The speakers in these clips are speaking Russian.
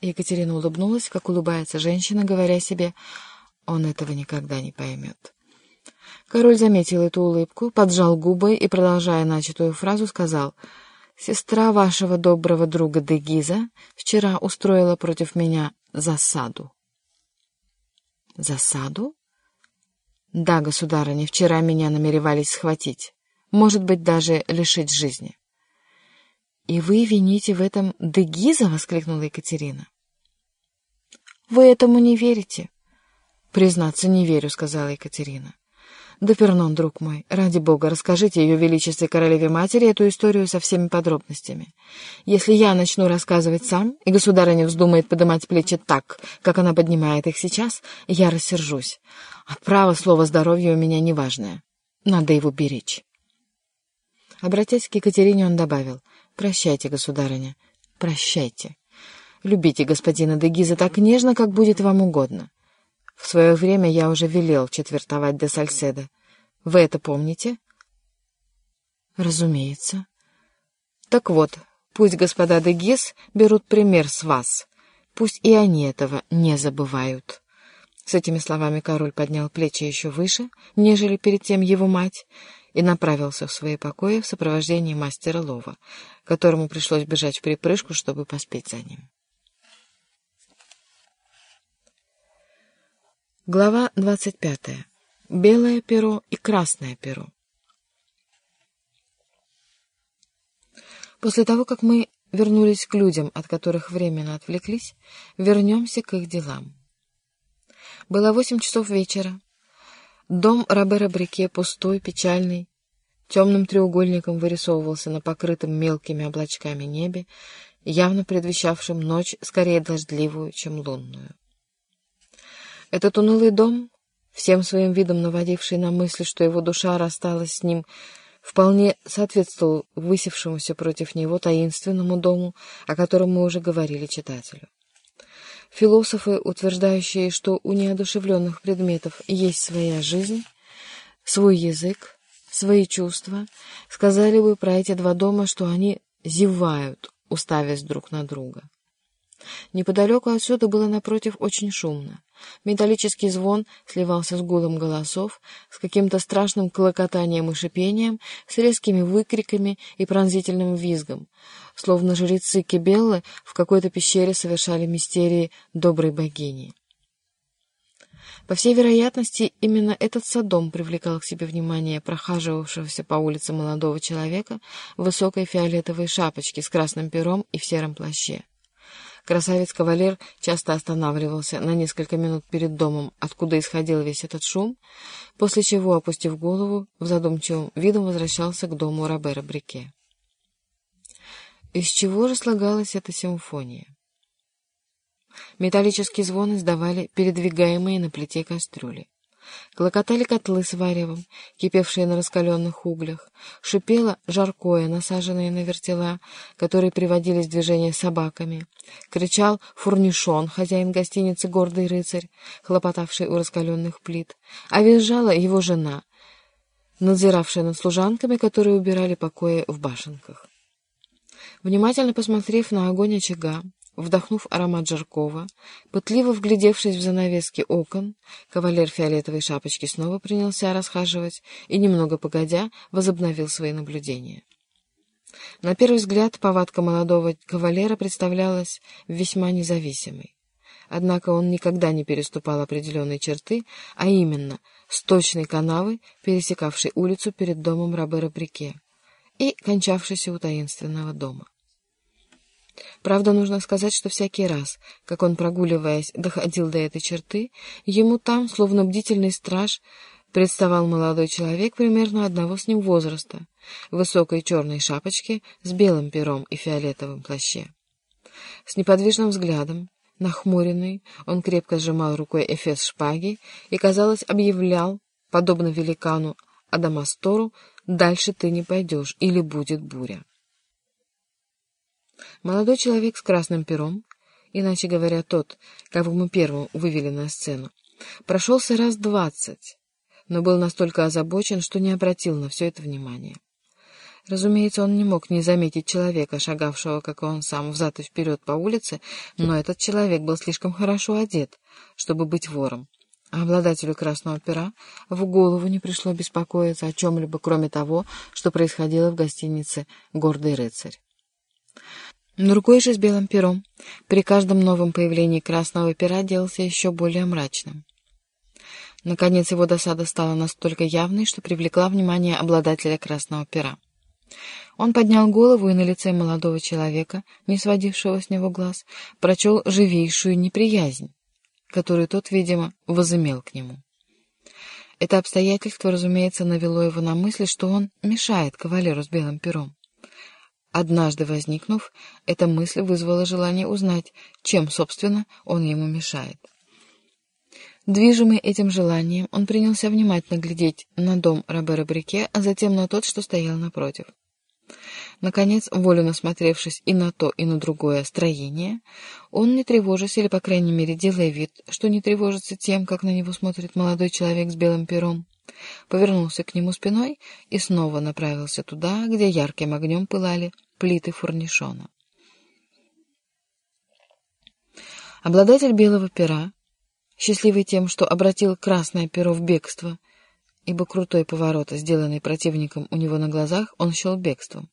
Екатерина улыбнулась, как улыбается женщина, говоря себе, «Он этого никогда не поймет». Король заметил эту улыбку, поджал губы и, продолжая начатую фразу, сказал, «Сестра вашего доброго друга Дегиза вчера устроила против меня засаду». «Засаду?» «Да, государыня, вчера меня намеревались схватить, может быть, даже лишить жизни». «И вы вините в этом Дегиза?» — воскликнула Екатерина. «Вы этому не верите?» «Признаться, не верю», — сказала Екатерина. «Да, Пернон, друг мой, ради бога, расскажите ее величестве королеве-матери эту историю со всеми подробностями. Если я начну рассказывать сам, и государыня вздумает поднимать плечи так, как она поднимает их сейчас, я рассержусь. А право слово здоровья у меня неважное. Надо его беречь». Обратясь к Екатерине, он добавил, «Прощайте, государыня, прощайте. Любите господина Дегиза так нежно, как будет вам угодно». В свое время я уже велел четвертовать де Сальседа. Вы это помните? Разумеется. Так вот, пусть господа де Гис берут пример с вас. Пусть и они этого не забывают. С этими словами король поднял плечи еще выше, нежели перед тем его мать, и направился в свои покои в сопровождении мастера Лова, которому пришлось бежать в припрыжку, чтобы поспеть за ним. Глава 25. Белое перо и красное перо. После того, как мы вернулись к людям, от которых временно отвлеклись, вернемся к их делам. Было восемь часов вечера. Дом Робера Брике, пустой, печальный, темным треугольником вырисовывался на покрытом мелкими облачками небе, явно предвещавшем ночь скорее дождливую, чем лунную. Этот унылый дом, всем своим видом наводивший на мысль, что его душа рассталась с ним, вполне соответствовал высевшемуся против него таинственному дому, о котором мы уже говорили читателю. Философы, утверждающие, что у неодушевленных предметов есть своя жизнь, свой язык, свои чувства, сказали бы про эти два дома, что они зевают, уставясь друг на друга. Неподалеку отсюда было напротив очень шумно. Металлический звон сливался с гулом голосов, с каким-то страшным клокотанием и шипением, с резкими выкриками и пронзительным визгом, словно жрецы Кебеллы в какой-то пещере совершали мистерии доброй богини. По всей вероятности, именно этот садом привлекал к себе внимание прохаживавшегося по улице молодого человека в высокой фиолетовой шапочке с красным пером и в сером плаще. Красавец-кавалер часто останавливался на несколько минут перед домом, откуда исходил весь этот шум, после чего, опустив голову, в задумчивом видом возвращался к дому Робера Брике. Из чего же слагалась эта симфония? Металлический звон издавали передвигаемые на плите кастрюли. Клокотали котлы с варевом, кипевшие на раскаленных углях. Шипело жаркое, насаженное на вертела, которые приводились в движение собаками. Кричал фурнишон, хозяин гостиницы «Гордый рыцарь», хлопотавший у раскаленных плит. А визжала его жена, надзиравшая над служанками, которые убирали покои в башенках. Внимательно посмотрев на огонь очага, Вдохнув аромат жаркого, пытливо вглядевшись в занавески окон, кавалер фиолетовой шапочки снова принялся расхаживать и, немного погодя, возобновил свои наблюдения. На первый взгляд повадка молодого кавалера представлялась весьма независимой. Однако он никогда не переступал определенной черты, а именно сточной канавы, пересекавшей улицу перед домом Робера Брике и кончавшейся у таинственного дома. Правда, нужно сказать, что всякий раз, как он, прогуливаясь, доходил до этой черты, ему там, словно бдительный страж, представал молодой человек примерно одного с ним возраста, в высокой черной шапочке с белым пером и фиолетовым плаще. С неподвижным взглядом, нахмуренный, он крепко сжимал рукой эфес шпаги и, казалось, объявлял, подобно великану Адамастору, «Дальше ты не пойдешь, или будет буря». Молодой человек с красным пером, иначе говоря, тот, кого мы первым вывели на сцену, прошелся раз двадцать, но был настолько озабочен, что не обратил на все это внимания. Разумеется, он не мог не заметить человека, шагавшего, как он сам, взад и вперед по улице, но этот человек был слишком хорошо одет, чтобы быть вором. А обладателю красного пера в голову не пришло беспокоиться о чем-либо, кроме того, что происходило в гостинице «Гордый рыцарь». Другой же с белым пером при каждом новом появлении красного пера делался еще более мрачным. Наконец его досада стала настолько явной, что привлекла внимание обладателя красного пера. Он поднял голову и на лице молодого человека, не сводившего с него глаз, прочел живейшую неприязнь, которую тот, видимо, возымел к нему. Это обстоятельство, разумеется, навело его на мысль, что он мешает кавалеру с белым пером. Однажды возникнув, эта мысль вызвала желание узнать, чем, собственно, он ему мешает. Движимый этим желанием, он принялся внимательно глядеть на дом Робера Брике, а затем на тот, что стоял напротив. Наконец, волю насмотревшись и на то, и на другое строение, он, не тревожась, или, по крайней мере, делая вид, что не тревожится тем, как на него смотрит молодой человек с белым пером, повернулся к нему спиной и снова направился туда, где ярким огнем пылали плиты фурнишона. Обладатель белого пера, счастливый тем, что обратил красное перо в бегство, ибо крутой поворот, сделанный противником у него на глазах, он счел бегством.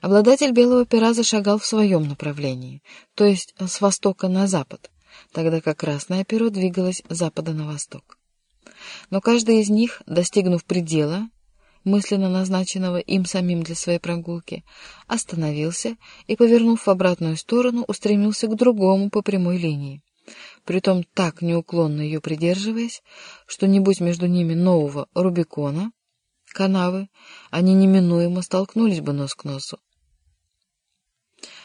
Обладатель белого пера зашагал в своем направлении, то есть с востока на запад, тогда как красное перо двигалось с запада на восток. Но каждый из них, достигнув предела, мысленно назначенного им самим для своей прогулки, остановился и, повернув в обратную сторону, устремился к другому по прямой линии. Притом так неуклонно ее придерживаясь, что не будь между ними нового Рубикона, канавы, они неминуемо столкнулись бы нос к носу.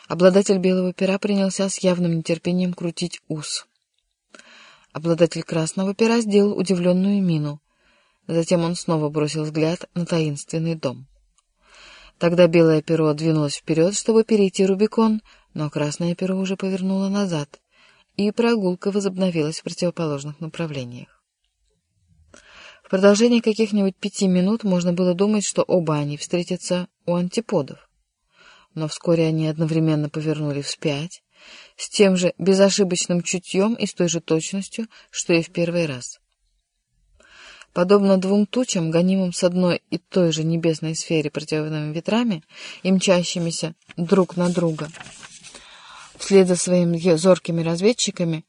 Обладатель белого пера принялся с явным нетерпением крутить ус. Обладатель красного пера сделал удивленную мину. Затем он снова бросил взгляд на таинственный дом. Тогда белое перо двинулось вперед, чтобы перейти Рубикон, но красное перо уже повернуло назад, и прогулка возобновилась в противоположных направлениях. В продолжении каких-нибудь пяти минут можно было думать, что оба они встретятся у антиподов. Но вскоре они одновременно повернули вспять, с тем же безошибочным чутьем и с той же точностью, что и в первый раз. Подобно двум тучам, гонимым с одной и той же небесной сфере противными ветрами и мчащимися друг на друга, вслед за своими зоркими разведчиками,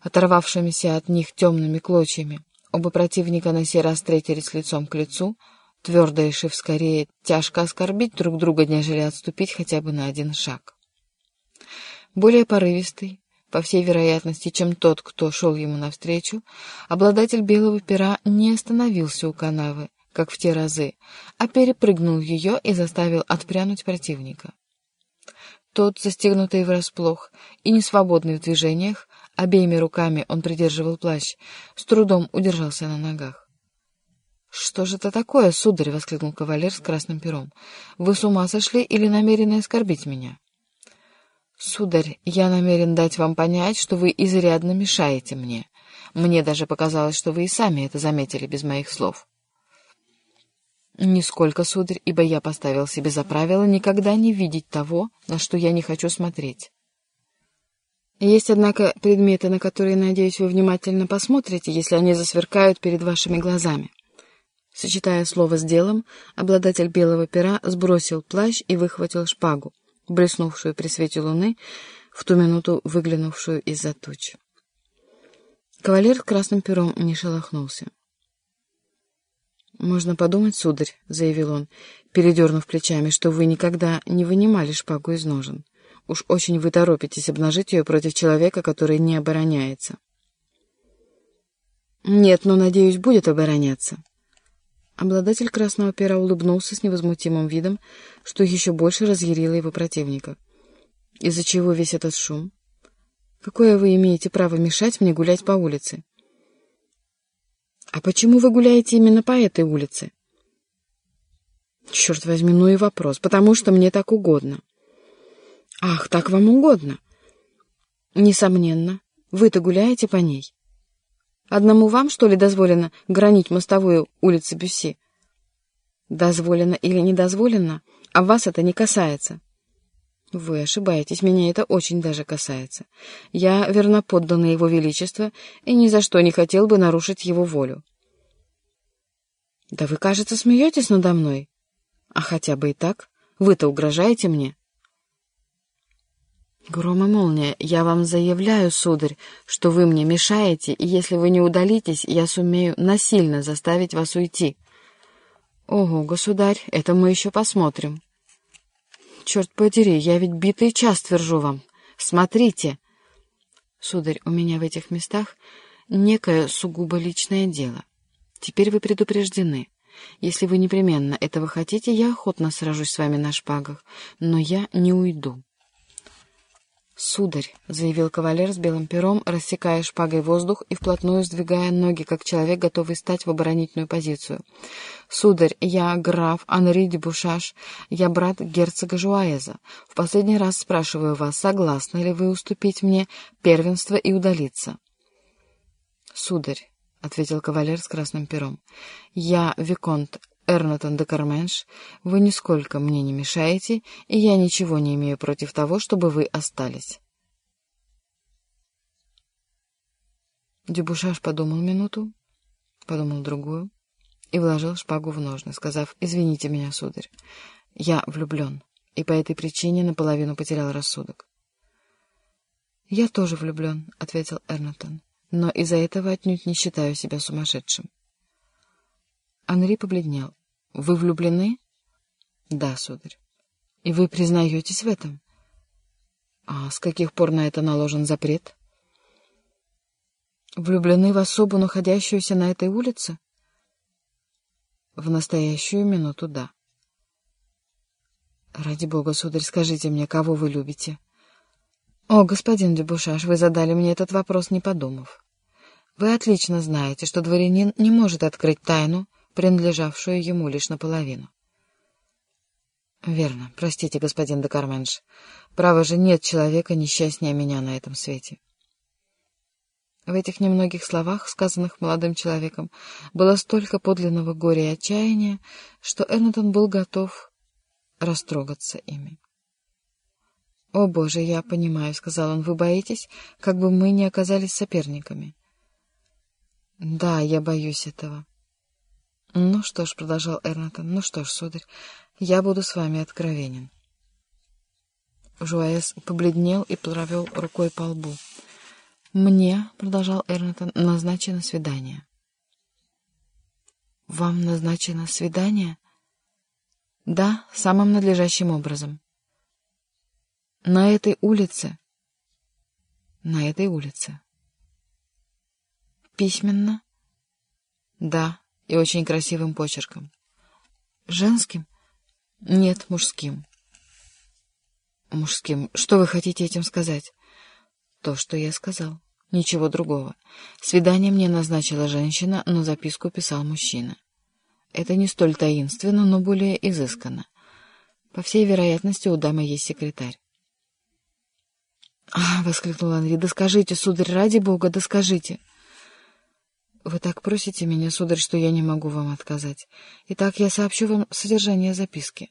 оторвавшимися от них темными клочьями, оба противника на сей раз встретились лицом к лицу, твердо решив скорее тяжко оскорбить друг друга, нежели отступить хотя бы на один шаг более порывистый, по всей вероятности, чем тот, кто шел ему навстречу, обладатель белого пера не остановился у канавы, как в те разы, а перепрыгнул ее и заставил отпрянуть противника. Тот, застегнутый врасплох и несвободный в движениях, обеими руками он придерживал плащ, с трудом удержался на ногах. — Что же это такое, сударь? — воскликнул кавалер с красным пером. — Вы с ума сошли или намерены оскорбить меня? — «Сударь, я намерен дать вам понять, что вы изрядно мешаете мне. Мне даже показалось, что вы и сами это заметили без моих слов». «Нисколько, сударь, ибо я поставил себе за правило никогда не видеть того, на что я не хочу смотреть». Есть, однако, предметы, на которые, надеюсь, вы внимательно посмотрите, если они засверкают перед вашими глазами. Сочетая слово с делом, обладатель белого пера сбросил плащ и выхватил шпагу блеснувшую при свете луны, в ту минуту выглянувшую из-за туч. Кавалер красным пером не шелохнулся. «Можно подумать, сударь», — заявил он, передернув плечами, — «что вы никогда не вынимали шпагу из ножен. Уж очень вы торопитесь обнажить ее против человека, который не обороняется». «Нет, но, надеюсь, будет обороняться». Обладатель красного пера улыбнулся с невозмутимым видом, что еще больше разъярило его противника. «Из-за чего весь этот шум? Какое вы имеете право мешать мне гулять по улице?» «А почему вы гуляете именно по этой улице?» «Черт возьми, ну и вопрос, потому что мне так угодно». «Ах, так вам угодно?» «Несомненно. Вы-то гуляете по ней?» Одному вам, что ли, дозволено гранить мостовую улицы Бюсси? Дозволено или не дозволено, а вас это не касается. Вы ошибаетесь, меня это очень даже касается. Я верноподданный его величества и ни за что не хотел бы нарушить его волю. Да вы, кажется, смеетесь надо мной. А хотя бы и так. Вы-то угрожаете мне. Гром и молния, я вам заявляю, сударь, что вы мне мешаете, и если вы не удалитесь, я сумею насильно заставить вас уйти. Ого, государь, это мы еще посмотрим. Черт подери, я ведь битый час твержу вам. Смотрите. Сударь, у меня в этих местах некое сугубо личное дело. Теперь вы предупреждены. Если вы непременно этого хотите, я охотно сражусь с вами на шпагах, но я не уйду. «Сударь», — заявил кавалер с белым пером, рассекая шпагой воздух и вплотную сдвигая ноги, как человек, готовый стать в оборонительную позицию. «Сударь, я граф Анри де Бушаш, я брат герцога Жуаеза. В последний раз спрашиваю вас, согласны ли вы уступить мне первенство и удалиться?» «Сударь», — ответил кавалер с красным пером, — «я Виконт Эрнатон де Карменш, вы нисколько мне не мешаете, и я ничего не имею против того, чтобы вы остались. Дюбушаш подумал минуту, подумал другую и вложил шпагу в ножны, сказав «Извините меня, сударь, я влюблен, и по этой причине наполовину потерял рассудок». «Я тоже влюблен», — ответил Эрнатон, «но из-за этого отнюдь не считаю себя сумасшедшим». Анри побледнел. Вы влюблены? Да, сударь. И вы признаетесь в этом? А с каких пор на это наложен запрет? Влюблены в особу, находящуюся на этой улице? В настоящую минуту, да. Ради бога, сударь, скажите мне, кого вы любите? О, господин Дебушаш, вы задали мне этот вопрос, не подумав. Вы отлично знаете, что дворянин не может открыть тайну, принадлежавшую ему лишь наполовину. «Верно. Простите, господин де Карменш. Право же, нет человека несчастнее меня на этом свете». В этих немногих словах, сказанных молодым человеком, было столько подлинного горя и отчаяния, что Эрнатон был готов растрогаться ими. «О, Боже, я понимаю», — сказал он, — «вы боитесь, как бы мы не оказались соперниками». «Да, я боюсь этого». «Ну что ж», — продолжал Эрнатон, — «ну что ж, сударь, я буду с вами откровенен». Жуаэс побледнел и провел рукой по лбу. «Мне», — продолжал Эрнатон, — «назначено свидание». «Вам назначено свидание?» «Да, самым надлежащим образом». «На этой улице?» «На этой улице». «Письменно?» «Да» и очень красивым почерком. Женским? Нет, мужским. Мужским. Что вы хотите этим сказать? То, что я сказал. Ничего другого. Свидание мне назначила женщина, но записку писал мужчина. Это не столь таинственно, но более изысканно. По всей вероятности, у дамы есть секретарь. «А!» — воскликнул Анри. «Да скажите, сударь, ради бога, да скажите!» Вы так просите меня, сударь, что я не могу вам отказать. Итак, я сообщу вам содержание записки.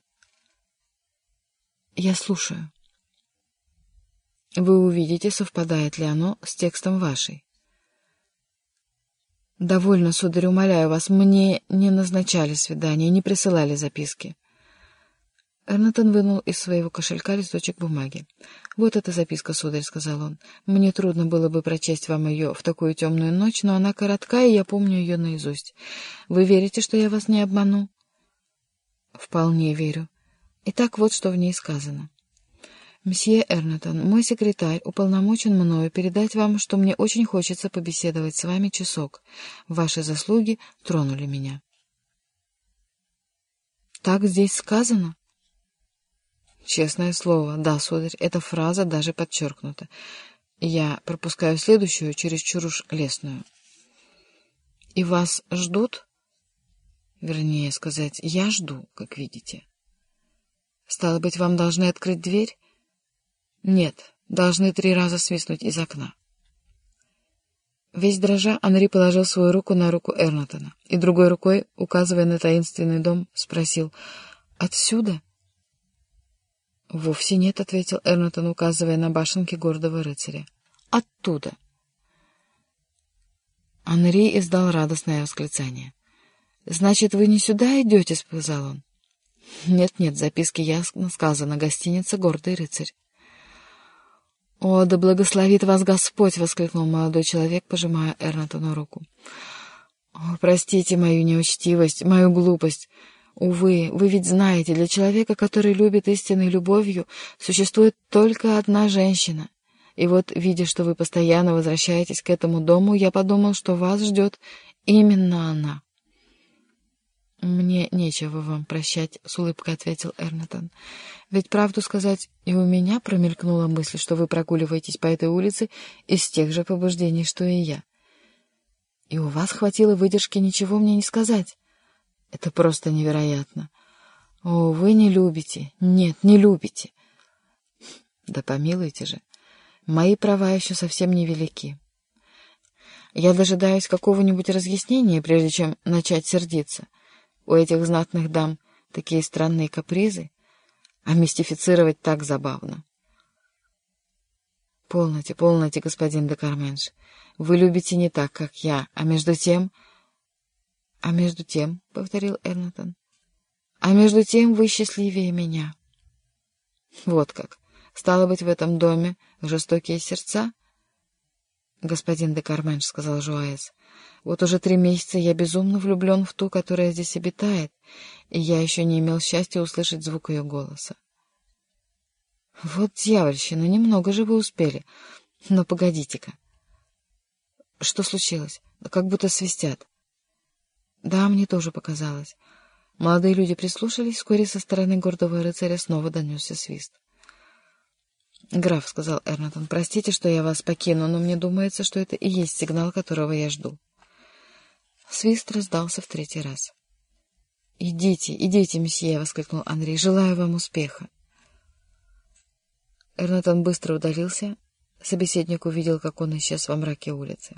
Я слушаю. Вы увидите, совпадает ли оно с текстом вашей. Довольно, сударь, умоляю вас, мне не назначали свидания, не присылали записки. Эрнатон вынул из своего кошелька листочек бумаги. «Вот эта записка, сударь», — сказал он. «Мне трудно было бы прочесть вам ее в такую темную ночь, но она коротка, и я помню ее наизусть. Вы верите, что я вас не обману?» «Вполне верю. Итак, вот что в ней сказано. Мсье Эрнатон, мой секретарь уполномочен мною передать вам, что мне очень хочется побеседовать с вами часок. Ваши заслуги тронули меня». «Так здесь сказано?» Честное слово, да, сударь, эта фраза даже подчеркнута. Я пропускаю следующую, чересчур уж лесную. И вас ждут? Вернее сказать, я жду, как видите. Стало быть, вам должны открыть дверь? Нет, должны три раза свистнуть из окна. Весь дрожа, Анри положил свою руку на руку Эрнатона и другой рукой, указывая на таинственный дом, спросил «Отсюда?» «Вовсе нет», — ответил Эрнатон, указывая на башенки гордого рыцаря. «Оттуда». Анри издал радостное восклицание. «Значит, вы не сюда идете?» — сказал он. «Нет-нет, в записке ясно сказано. Гостиница «Гордый рыцарь». «О, да благословит вас Господь!» — воскликнул молодой человек, пожимая Эрнатону руку. «О, простите мою неучтивость, мою глупость. Увы, вы ведь знаете, для человека, который любит истинной любовью, существует только одна женщина. И вот, видя, что вы постоянно возвращаетесь к этому дому, я подумал, что вас ждет именно она». «Мне нечего вам прощать», — с улыбкой ответил Эрнатон. «Ведь, правду сказать, и у меня промелькнула мысль, что вы прогуливаетесь по этой улице из тех же побуждений, что и я. И у вас хватило выдержки ничего мне не сказать. Это просто невероятно. О, вы не любите. Нет, не любите. Да помилуйте же. Мои права еще совсем невелики. Я дожидаюсь какого-нибудь разъяснения, прежде чем начать сердиться». У этих знатных дам такие странные капризы, а мистифицировать так забавно. Полноте, полноте, господин де Карменш. Вы любите не так, как я, а между тем... — А между тем, — повторил Эрнатон, — а между тем вы счастливее меня. Вот как. Стало быть, в этом доме жестокие сердца? — Господин де Карменш, — сказал Жуаэс, вот уже три месяца я безумно влюблен в ту, которая здесь обитает, и я еще не имел счастья услышать звук ее голоса. Вот дьявольщина, немного же вы успели. Но погодите-ка. Что случилось? Как будто свистят. Да, мне тоже показалось. Молодые люди прислушались, вскоре со стороны гордого рыцаря снова донесся свист. «Граф», — сказал Эрнатон, — «простите, что я вас покину, но мне думается, что это и есть сигнал, которого я жду». Свист раздался в третий раз. «Идите, идите, месье!» — воскликнул Андрей. «Желаю вам успеха!» Эрнатон быстро удалился. Собеседник увидел, как он исчез во мраке улицы.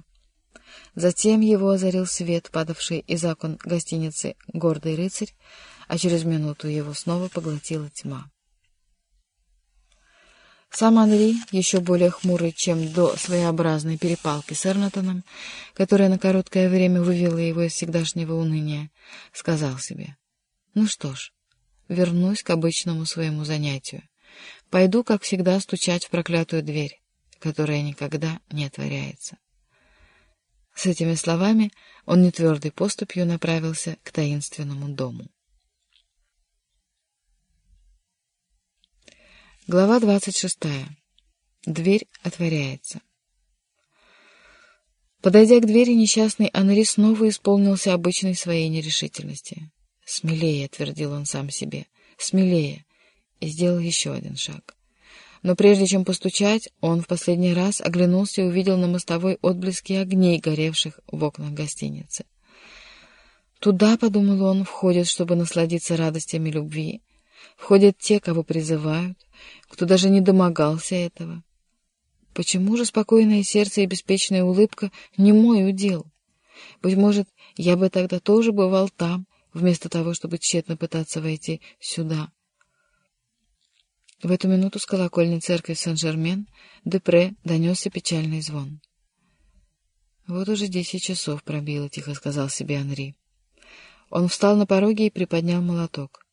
Затем его озарил свет, падавший из окон гостиницы «Гордый рыцарь», а через минуту его снова поглотила тьма. Сам Анри, еще более хмурый, чем до своеобразной перепалки с Эрнатоном, которая на короткое время вывела его из всегдашнего уныния, сказал себе, «Ну что ж, вернусь к обычному своему занятию. Пойду, как всегда, стучать в проклятую дверь, которая никогда не отворяется». С этими словами он нетвердой поступью направился к таинственному дому. Глава двадцать шестая. Дверь отворяется. Подойдя к двери, несчастный Анри снова исполнился обычной своей нерешительности. «Смелее», — твердил он сам себе, — «смелее», и сделал еще один шаг. Но прежде чем постучать, он в последний раз оглянулся и увидел на мостовой отблески огней, горевших в окнах гостиницы. Туда, — подумал он, — входят, чтобы насладиться радостями любви, Входят те, кого призывают, кто даже не домогался этого. Почему же спокойное сердце и беспечная улыбка не мой удел? Быть может, я бы тогда тоже бывал там, вместо того, чтобы тщетно пытаться войти сюда. В эту минуту с колокольни церкви Сен-Жермен Депре донесся печальный звон. «Вот уже десять часов пробило», — тихо сказал себе Анри. Он встал на пороге и приподнял молоток.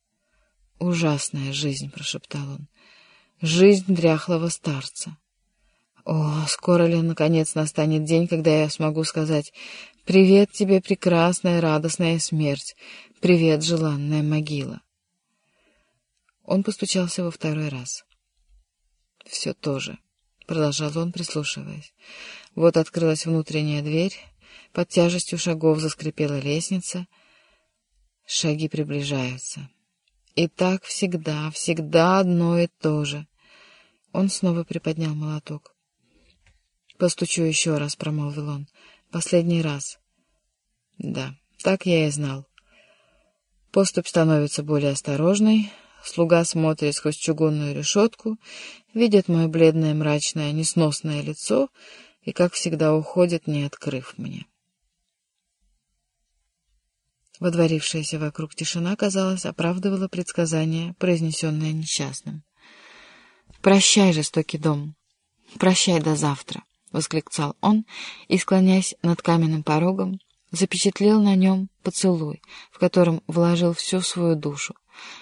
«Ужасная жизнь», — прошептал он. «Жизнь дряхлого старца». О, скоро ли, наконец, настанет день, когда я смогу сказать «Привет тебе, прекрасная, радостная смерть! Привет, желанная могила!» Он постучался во второй раз. «Все то же», — продолжал он, прислушиваясь. Вот открылась внутренняя дверь, под тяжестью шагов заскрипела лестница. Шаги приближаются. И так всегда, всегда одно и то же. Он снова приподнял молоток. «Постучу еще раз», — промолвил он. «Последний раз». «Да, так я и знал». Поступь становится более осторожной. Слуга смотрит сквозь чугунную решетку, видит мое бледное, мрачное, несносное лицо и, как всегда, уходит, не открыв мне. Водворившаяся вокруг тишина, казалось, оправдывала предсказание, произнесенное несчастным. «Прощай, жестокий дом! Прощай до завтра!» — восклицал он и, склоняясь над каменным порогом, запечатлел на нем поцелуй, в котором вложил всю свою душу,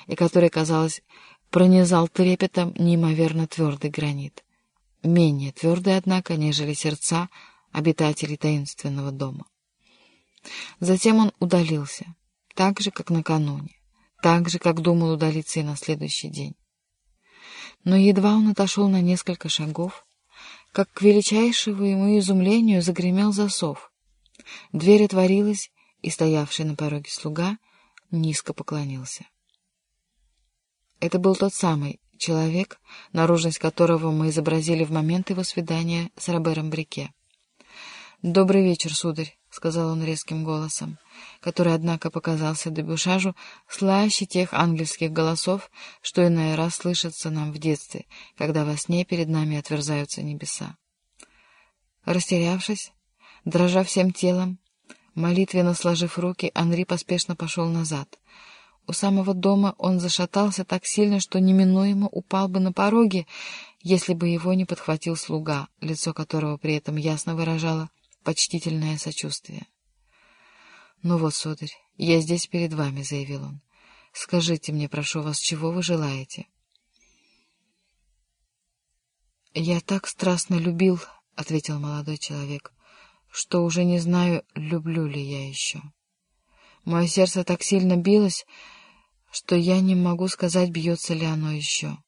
и который, казалось, пронизал трепетом неимоверно твердый гранит. Менее твердый, однако, нежели сердца обитателей таинственного дома. Затем он удалился, так же, как накануне, так же, как думал удалиться и на следующий день. Но едва он отошел на несколько шагов, как к величайшему ему изумлению загремел засов. Дверь отворилась, и стоявший на пороге слуга низко поклонился. Это был тот самый человек, наружность которого мы изобразили в момент его свидания с Робером Брике. «Добрый вечер, сударь», — сказал он резким голосом, который, однако, показался Дебюшажу слаще тех ангельских голосов, что иной раз слышатся нам в детстве, когда во сне перед нами отверзаются небеса. Растерявшись, дрожа всем телом, молитвенно сложив руки, Анри поспешно пошел назад. У самого дома он зашатался так сильно, что неминуемо упал бы на пороге, если бы его не подхватил слуга, лицо которого при этом ясно выражало почтительное сочувствие. «Ну вот, сударь, я здесь перед вами», — заявил он. «Скажите мне, прошу вас, чего вы желаете?» «Я так страстно любил», — ответил молодой человек, — «что уже не знаю, люблю ли я еще. Мое сердце так сильно билось, что я не могу сказать, бьется ли оно еще».